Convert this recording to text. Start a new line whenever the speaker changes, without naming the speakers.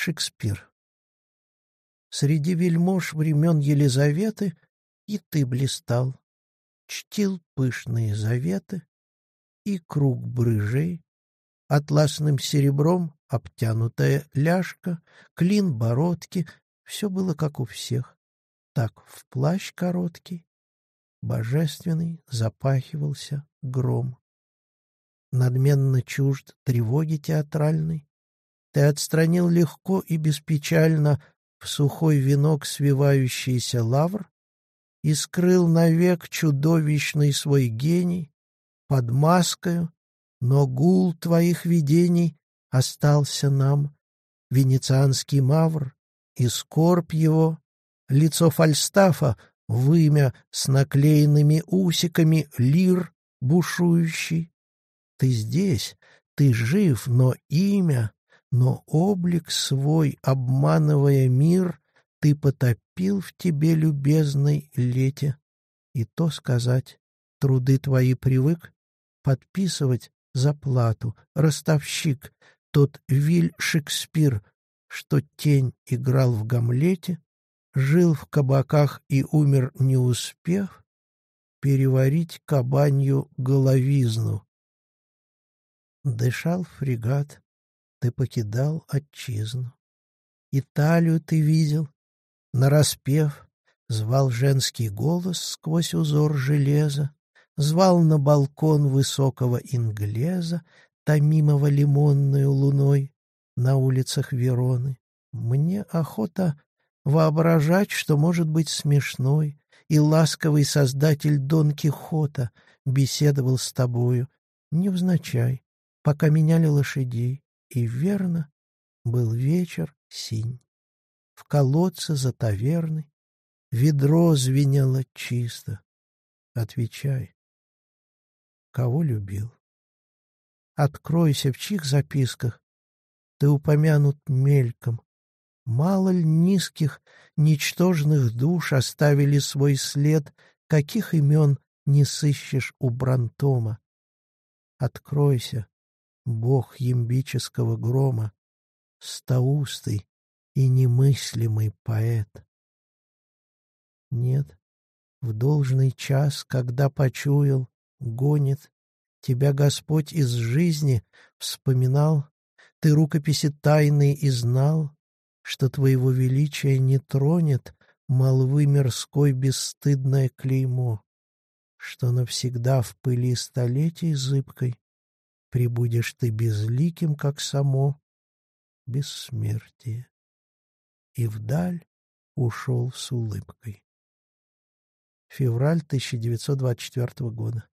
Шекспир. Среди вельмож времен Елизаветы и ты блистал, чтил пышные заветы и круг брыжей, атласным серебром обтянутая ляжка, клин бородки — все было как у всех. Так в плащ короткий, божественный, запахивался гром. Надменно чужд тревоги театральной, ты отстранил легко и беспечально в сухой венок свивающийся лавр и скрыл навек чудовищный свой гений под маскою, но гул твоих видений остался нам, венецианский мавр и скорбь его, лицо Фальстафа, вымя с наклеенными усиками лир бушующий. Ты здесь, ты жив, но имя но облик свой, обманывая мир, ты потопил в тебе, любезной лете. И то сказать, труды твои привык подписывать за плату, ростовщик, тот Виль Шекспир, что тень играл в Гамлете, жил в кабаках и умер, не успев переварить кабанью головизну. Дышал фрегат, ты покидал отчизну. Италию ты видел, нараспев, звал женский голос сквозь узор железа, звал на балкон высокого инглеза, томимого лимонную луной на улицах Вероны. Мне охота воображать, что может быть смешной, и ласковый создатель Дон Кихота беседовал с тобою, невзначай, пока меняли лошадей, и верно, был вечер синь. В колодце за таверной ведро звенело чисто. Отвечай, кого любил? Откройся, в чьих записках ты упомянут мельком. Мало ли низких, ничтожных душ оставили свой след, каких имен не сыщешь у Брантома. Откройся, бог ямбического грома, стоустый и немыслимый поэт. Нет, в должный час, когда почуял, гонит, тебя Господь из жизни вспоминал, ты рукописи тайные и знал, что твоего величия не тронет молвы мирской бесстыдное клеймо, что навсегда в пыли столетий зыбкой прибудешь ты безликим, как само бессмертие. И вдаль ушел с улыбкой. Февраль 1924 года.